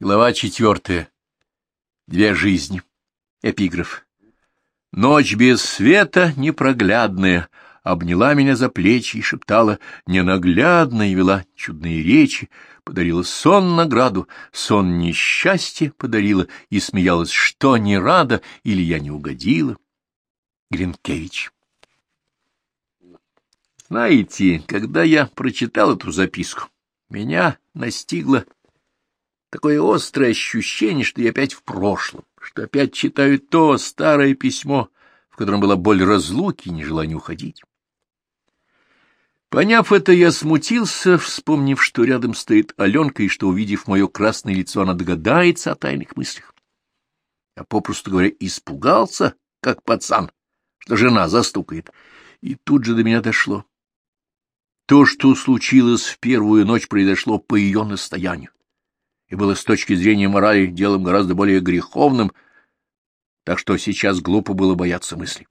Глава четвертая. Две жизни. Эпиграф. Ночь без света непроглядная обняла меня за плечи и шептала ненаглядно и вела чудные речи, подарила сон награду, сон несчастье подарила и смеялась, что не рада или я не угодила. Гринкевич. Знаете, когда я прочитал эту записку, меня настигло такое острое ощущение, что я опять в прошлом, что опять читаю то старое письмо, в котором была боль разлуки и нежелание уходить. Поняв это, я смутился, вспомнив, что рядом стоит Аленка, и что, увидев мое красное лицо, она догадается о тайных мыслях. Я, попросту говоря, испугался, как пацан, что жена застукает, и тут же до меня дошло. То, что случилось в первую ночь, произошло по ее настоянию и было с точки зрения морали делом гораздо более греховным, так что сейчас глупо было бояться мысли.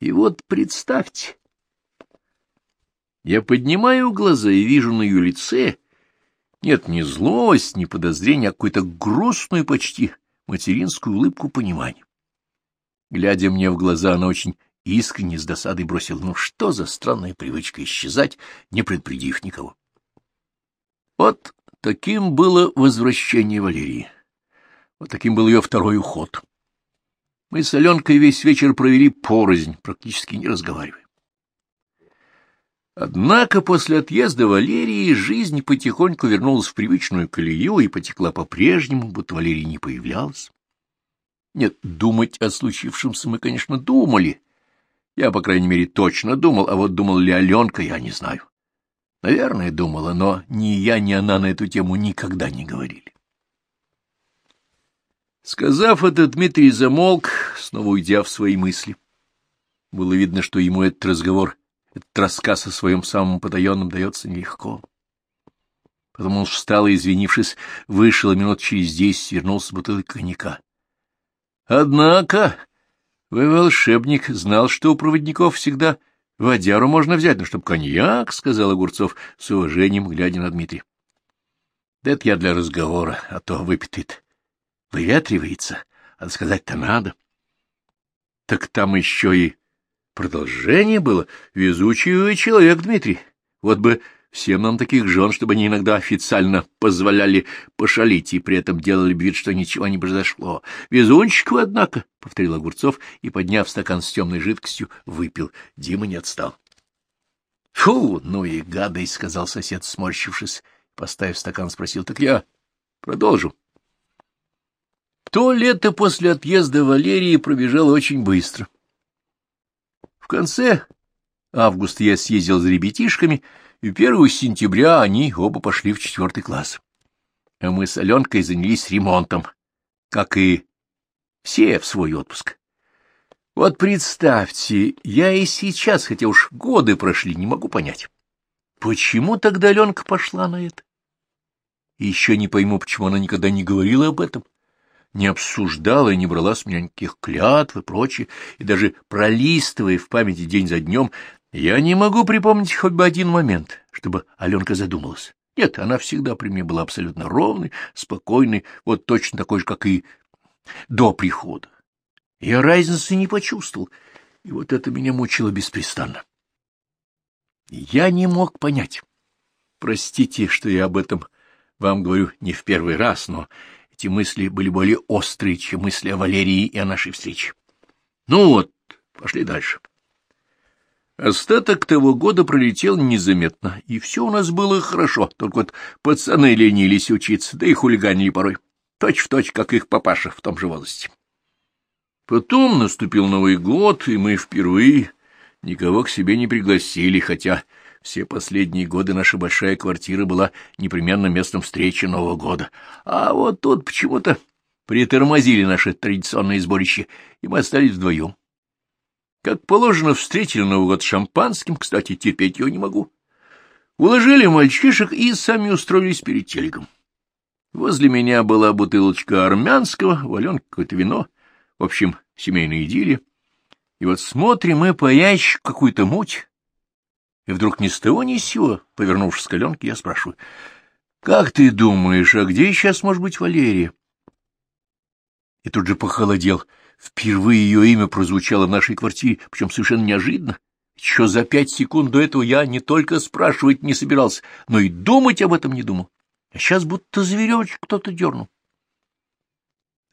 И вот представьте, я поднимаю глаза и вижу на ее лице нет ни злость, ни подозрения, а какую-то грустную почти материнскую улыбку понимания. Глядя мне в глаза, она очень искренне с досадой бросила, ну что за странная привычка исчезать, не предупредив никого. Вот Таким было возвращение Валерии. Вот таким был ее второй уход. Мы с Аленкой весь вечер провели порознь, практически не разговаривая. Однако после отъезда Валерии жизнь потихоньку вернулась в привычную колею и потекла по-прежнему, будто Валерия не появлялась. Нет, думать о случившемся мы, конечно, думали. Я, по крайней мере, точно думал, а вот думал ли Аленка, я не знаю. Наверное, думала, но ни я, ни она на эту тему никогда не говорили. Сказав это, Дмитрий замолк, снова уйдя в свои мысли. Было видно, что ему этот разговор, этот рассказ о своем самом потаенном дается нелегко. Потом он встал и, извинившись, вышел, а минут через десять вернулся с бутылкой коньяка. — Однако, вы, волшебник, знал, что у проводников всегда — Водяру можно взять, но чтоб коньяк, — сказал Огурцов с уважением, глядя на Дмитрия. — Да это я для разговора, а то выпитый выветривается, а сказать-то надо. — Так там еще и продолжение было. Везучий человек, Дмитрий. Вот бы Всем нам таких жен, чтобы они иногда официально позволяли пошалить и при этом делали вид, что ничего не произошло. Везунчик вы, однако, — повторил Огурцов и, подняв стакан с темной жидкостью, выпил. Дима не отстал. — Фу, ну и гадость, — сказал сосед, сморщившись. Поставив стакан, спросил, — так я продолжу. То лето после отъезда Валерии пробежало очень быстро. В конце августа я съездил за ребятишками — и 1 сентября они оба пошли в четвертый класс. А мы с Аленкой занялись ремонтом, как и все в свой отпуск. Вот представьте, я и сейчас, хотя уж годы прошли, не могу понять, почему тогда Аленка пошла на это? И еще не пойму, почему она никогда не говорила об этом, не обсуждала и не брала с меня никаких клятв и прочее, и даже пролистывая в памяти день за днем, я не могу припомнить хоть бы один момент, чтобы Аленка задумалась. Нет, она всегда при мне была абсолютно ровной, спокойной, вот точно такой же, как и до прихода. Я разницы не почувствовал, и вот это меня мучило беспрестанно. Я не мог понять. Простите, что я об этом вам говорю не в первый раз, но эти мысли были более острые, чем мысли о Валерии и о нашей встрече. Ну вот, пошли дальше. Остаток того года пролетел незаметно, и все у нас было хорошо, только вот пацаны ленились учиться, да и хулиганили порой, точь-в-точь, точь, как их папаша в том же возрасте. Потом наступил Новый год, и мы впервые никого к себе не пригласили, хотя все последние годы наша большая квартира была непременно местом встречи Нового года. А вот тут почему-то притормозили наши традиционные сборища, и мы остались вдвоем. Как положено, встретили Новый год шампанским, кстати, терпеть его не могу. Уложили мальчишек и сами устроились перед телеком. Возле меня была бутылочка армянского, вален какое-то вино, в общем, семейная идиллия. И вот смотрим мы по ящику какую-то муть, и вдруг ни с того ни с сего, повернувшись к Аленке, я спрашиваю, Как ты думаешь, а где сейчас может быть Валерия? И тут же похолодел. Впервые ее имя прозвучало в нашей квартире, причем совершенно неожиданно. Еще за пять секунд до этого я не только спрашивать не собирался, но и думать об этом не думал. А сейчас будто за веревочку кто-то дернул.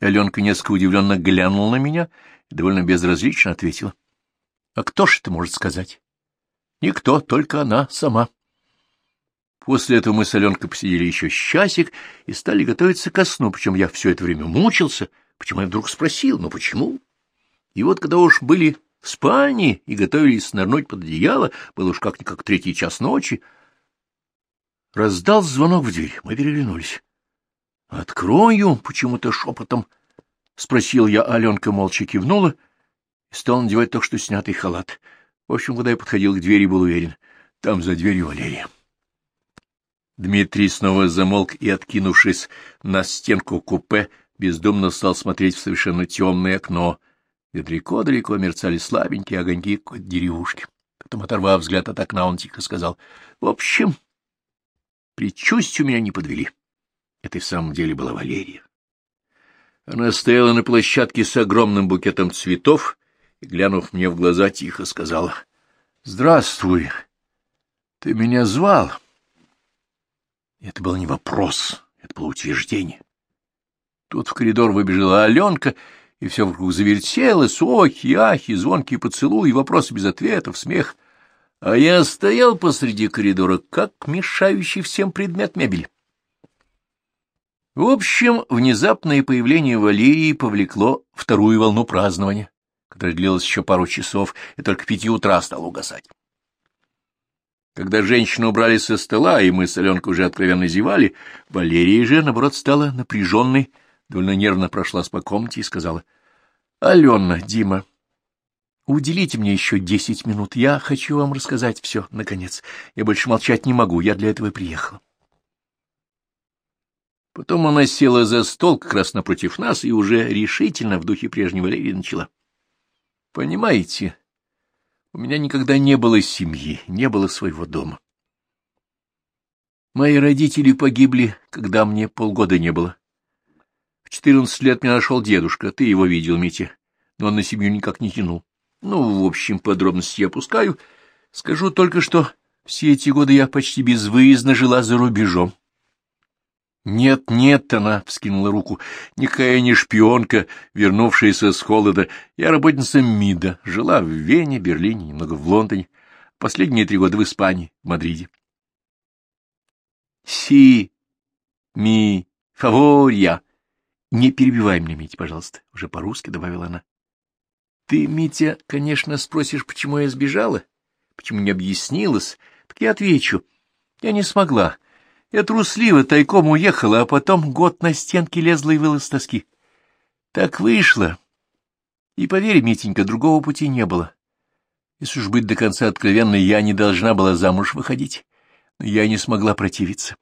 Аленка несколько удивленно глянула на меня и довольно безразлично ответила. — А кто ж это может сказать? — Никто, только она сама. После этого мы с Аленкой посидели еще часик и стали готовиться ко сну, причем я все это время мучился, почему я вдруг спросил, ну почему? И вот когда уж были в спальне и готовились нырнуть под одеяло, было уж как-никак третий час ночи, раздал звонок в дверь, мы переглянулись. — Открою, — почему-то шепотом спросил я, Аленка молча кивнула и стал надевать только что снятый халат. В общем, когда я подходил к двери, был уверен, там за дверью Валерия. Дмитрий снова замолк и, откинувшись на стенку купе, бездумно стал смотреть в совершенно темное окно, где далеко-далеко мерцали слабенькие огоньки какой-то деревушки. Потом, оторвав взгляд от окна, он тихо сказал, — В общем, предчувствия меня не подвели. Это и в самом деле была Валерия. Она стояла на площадке с огромным букетом цветов и, глянув мне в глаза, тихо сказала, — Здравствуй. Ты меня звал? — это был не вопрос, это было утверждение. Тут в коридор выбежала Аленка, и все вокруг завертелось, охи, ахи, звонкие поцелуи, вопросы без ответов, смех. А я стоял посреди коридора, как мешающий всем предмет мебели. В общем, внезапное появление Валерии повлекло вторую волну празднования, которая длилась еще пару часов и только к пяти утра стала угасать. Когда женщину убрали со стола, и мы с Аленкой уже откровенно зевали, Валерия же, наоборот, стала напряженной, довольно нервно прошлась по комнате и сказала, — Алена, Дима, уделите мне еще десять минут, я хочу вам рассказать все, наконец. Я больше молчать не могу, я для этого и приехала. Потом она села за стол как раз напротив нас и уже решительно в духе прежнего Валерии начала. — Понимаете, у меня никогда не было семьи, не было своего дома. Мои родители погибли, когда мне полгода не было. Четырнадцать лет меня нашел дедушка, ты его видел, Митя, но он на семью никак не тянул. Ну, в общем, подробности я опускаю. Скажу только, что все эти годы я почти безвыездно жила за рубежом. «Нет, нет», — она вскинула руку, — «никакая не шпионка, вернувшаяся с холода. Я работница МИДа, жила в Вене, Берлине, немного в Лондоне, последние три года в Испании, в Мадриде». «Си, ми, фавория». «Не перебивай меня, Митя, пожалуйста», — уже по-русски добавила она. «Ты, Митя, конечно, спросишь, почему я сбежала, почему не объяснилась, так я отвечу. Я не смогла». Я трусливо тайком уехала, а потом год на стенке лезла и выла с тоски. Так вышло. И поверь, Митенька, другого пути не было. Если уж быть до конца откровенной, я не должна была замуж выходить, но я не смогла противиться.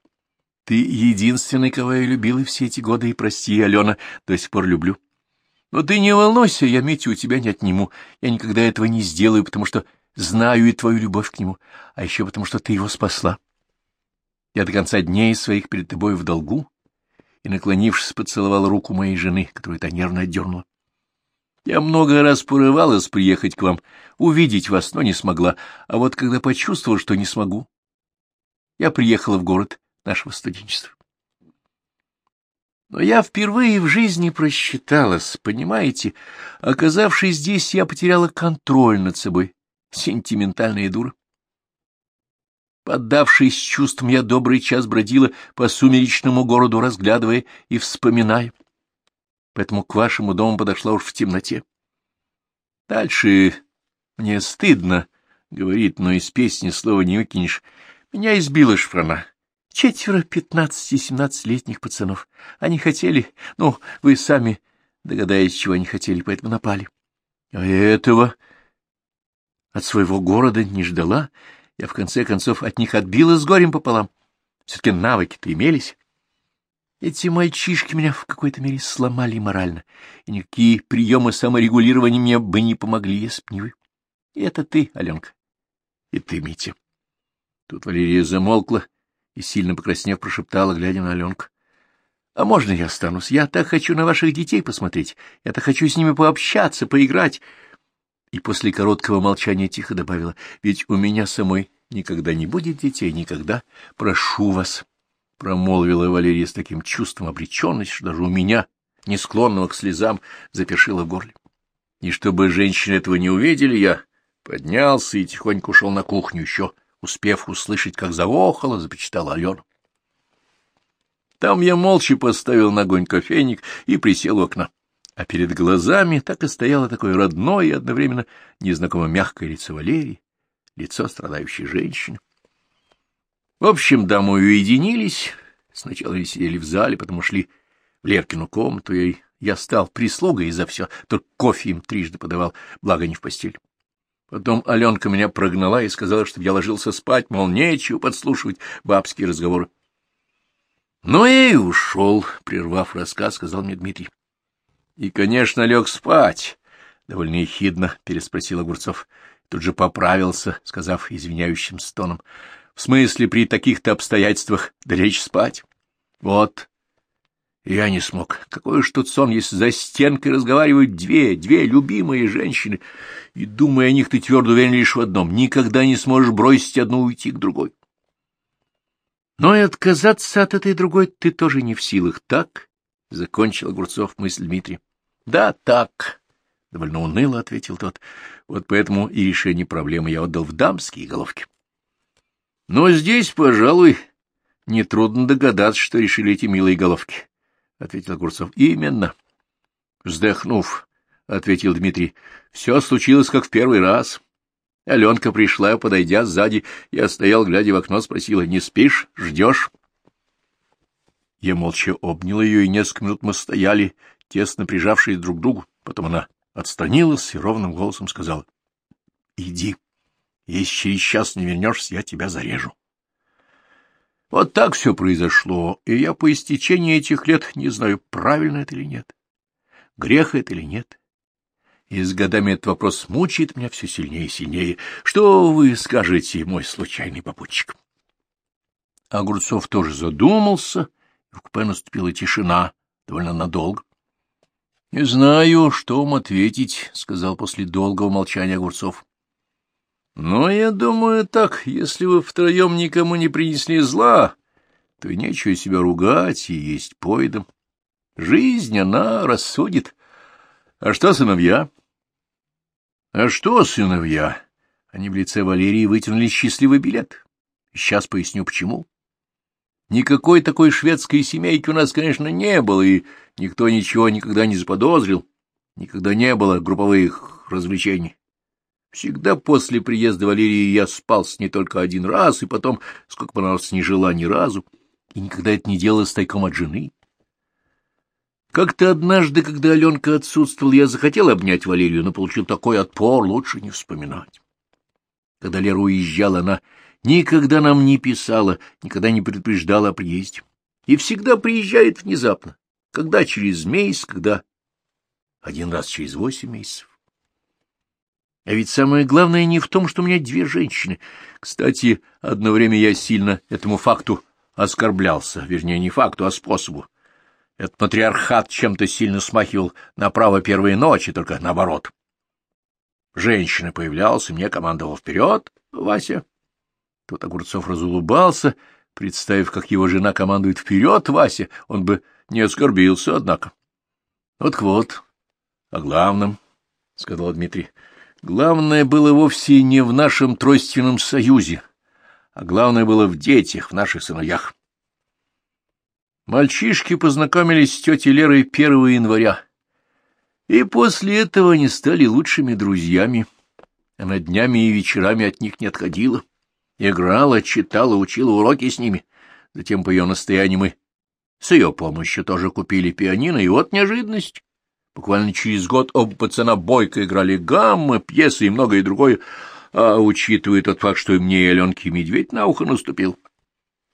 Ты единственный, кого я любила все эти годы, и прости, Алена, до сих пор люблю. Но ты не волнуйся, я Митю у тебя не отниму, я никогда этого не сделаю, потому что знаю и твою любовь к нему, а еще потому что ты его спасла. Я до конца дней своих перед тобой в долгу, и, наклонившись, поцеловал руку моей жены, которую та нервно отдернула. Я много раз порывалась приехать к вам, увидеть вас, но не смогла, а вот когда почувствовал, что не смогу, я приехала в город нашего студенчества. Но я впервые в жизни просчиталась, понимаете? Оказавшись здесь, я потеряла контроль над собой. Сентиментальная дура. Поддавшись чувствам, я добрый час бродила по сумеречному городу, разглядывая и вспоминая. Поэтому к вашему дому подошла уж в темноте. Дальше мне стыдно, — говорит, но из песни слова не выкинешь. Меня избила шпрана. Четверо пятнадцати-семнадцатилетних пацанов. Они хотели, ну, вы сами догадаетесь, чего они хотели, поэтому напали. А этого от своего города не ждала, — я, в конце концов, от них отбила с горем пополам. Все-таки навыки-то имелись. Эти мальчишки меня в какой-то мере сломали морально, и никакие приемы саморегулирования мне бы не помогли, если б не вы. И это ты, Аленка, и ты, Митя. Тут Валерия замолкла и сильно покраснев, прошептала, глядя на Аленку. — А можно я останусь? Я так хочу на ваших детей посмотреть. Я так хочу с ними пообщаться, поиграть. И после короткого молчания тихо добавила, — ведь у меня самой никогда не будет детей, никогда. Прошу вас, — промолвила Валерия с таким чувством обреченности, что даже у меня, не склонного к слезам, запершила в горле. И чтобы женщины этого не увидели, я поднялся и тихонько ушел на кухню, еще успев услышать, как заохала, запечатала Алена. Там я молча поставил на огонь кофейник и присел у окна. А перед глазами так и стояло такое родное и одновременно незнакомо мягкое лицо Валерии, лицо страдающей женщины. В общем, дамы уединились. Сначала они сидели в зале, потом ушли в Леркину комнату, и я стал прислугой за все, только кофе им трижды подавал, благо не в постель. Потом Аленка меня прогнала и сказала, чтобы я ложился спать, мол, нечего подслушивать бабские разговоры. Ну и ушел, прервав рассказ, сказал мне Дмитрий. И, конечно, лег спать, — довольно ехидно переспросил Огурцов. Тут же поправился, сказав извиняющим стоном. В смысле, при таких-то обстоятельствах да речь спать? Вот. Я не смог. Какой уж тут сон, если за стенкой разговаривают две, две любимые женщины, и, думая о них, ты твердо уверен лишь в одном — никогда не сможешь бросить одну и уйти к другой. Но и отказаться от этой другой ты тоже не в силах, так? — закончил Огурцов мысль Дмитрий. — Да, так, — довольно уныло ответил тот. — Вот поэтому и решение проблемы я отдал в дамские головки. Но здесь, пожалуй, нетрудно догадаться, что решили эти милые головки, — ответил Огурцов. — Именно. Вздохнув, — ответил Дмитрий, — все случилось как в первый раз. Аленка пришла, подойдя сзади, я стоял, глядя в окно, спросила, не спишь, ждешь? Я молча обнял ее, и несколько минут мы стояли, тесно прижавшие друг к другу. Потом она отстранилась и ровным голосом сказала, — Иди, если через час не вернешься, я тебя зарежу. Вот так все произошло, и я по истечении этих лет не знаю, правильно это или нет, грех это или нет. И с годами этот вопрос мучает меня все сильнее и сильнее. Что вы скажете, мой случайный попутчик? Огурцов тоже задумался, и в купе наступила тишина, довольно надолго. — Не знаю, что вам ответить, — сказал после долгого молчания Огурцов. — Но я думаю так, если вы втроем никому не принесли зла, то нечего себя ругать и есть поедом. Жизнь, она рассудит. А что сыновья? — А что, сыновья? Они в лице Валерии вытянули счастливый билет. Сейчас поясню, почему. Никакой такой шведской семейки у нас, конечно, не было, и никто ничего никогда не заподозрил. Никогда не было групповых развлечений. Всегда после приезда Валерии я спал с ней только один раз, и потом, сколько бы она нас не жила ни разу, и никогда это не делалось тайком от жены. Как-то однажды, когда Аленка отсутствовала, я захотел обнять Валерию, но получил такой отпор, лучше не вспоминать. Когда Лера уезжала, она никогда нам не писала, никогда не предупреждала о приезде. И всегда приезжает внезапно, когда через месяц, когда один раз через восемь месяцев. А ведь самое главное не в том, что у меня две женщины. Кстати, одно время я сильно этому факту оскорблялся, вернее, не факту, а способу. Этот патриархат чем-то сильно смахивал на право первой ночи, только наоборот. Женщина появлялась, и мне командовал вперед, Вася. Тут Огурцов разулыбался, представив, как его жена командует вперед, Вася, он бы не оскорбился, однако. Вот — Вот-вот, о главном, — сказал Дмитрий. — Главное было вовсе не в нашем тройственном союзе, а главное было в детях, в наших сыновьях. Мальчишки познакомились с тетей Лерой 1 января, и после этого они стали лучшими друзьями. Она днями и вечерами от них не отходила, играла, читала, учила уроки с ними. Затем по ее настоянию мы с ее помощью тоже купили пианино, и вот неожиданность. Буквально через год оба пацана бойко играли гаммы, пьесы и многое другое, а учитывая тот факт, что мне и Аленке медведь на ухо наступил.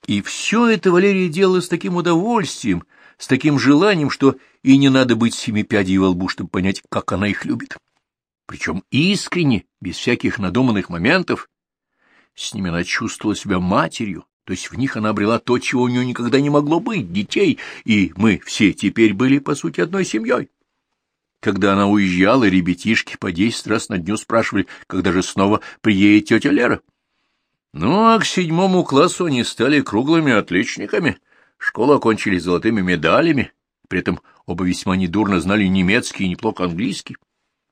И все это Валерия делала с таким удовольствием, с таким желанием, что и не надо быть семи пядей во лбу, чтобы понять, как она их любит. Причем искренне, без всяких надуманных моментов. С ними она чувствовала себя матерью, То есть в них она обрела то, чего у нее никогда не могло быть — детей, и мы все теперь были, по сути, одной семьей. Когда она уезжала, ребятишки по десять раз на дню спрашивали, когда же снова приедет тетя Лера. Ну, а к седьмому классу они стали круглыми отличниками, школу окончили золотыми медалями, при этом оба весьма недурно знали немецкий и неплохо английский.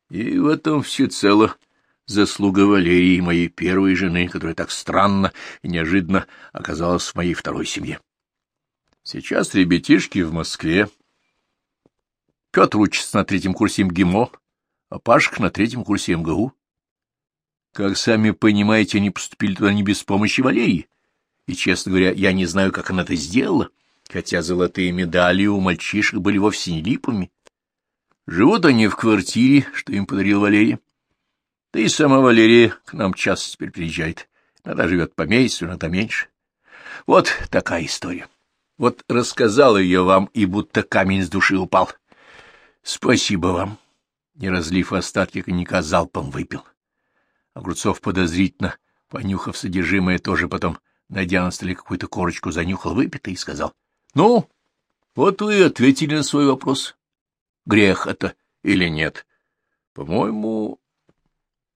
И в этом всецело заслуга Валерии, моей первой жены, которая так странно и неожиданно оказалась в моей второй семье. Сейчас ребятишки в Москве. Петр учится на третьем курсе МГИМО, а Пашка на третьем курсе МГУ. Как сами понимаете, они поступили туда не без помощи Валерии. И, честно говоря, я не знаю, как она это сделала, хотя золотые медали у мальчишек были вовсе не липами. Живут они в квартире, что им подарил Валерия. Да и сама Валерия к нам часто теперь приезжает. Иногда живет по месяцу, иногда меньше. Вот такая история. Вот рассказал ее вам, и будто камень с души упал. Спасибо вам. Не разлив остатки коньяка, залпом выпил. Огурцов подозрительно, понюхав содержимое, тоже потом, найдя на столе какую-то корочку, занюхал выпитый и сказал. — Ну, вот вы ответили на свой вопрос. Грех это или нет? — По-моему,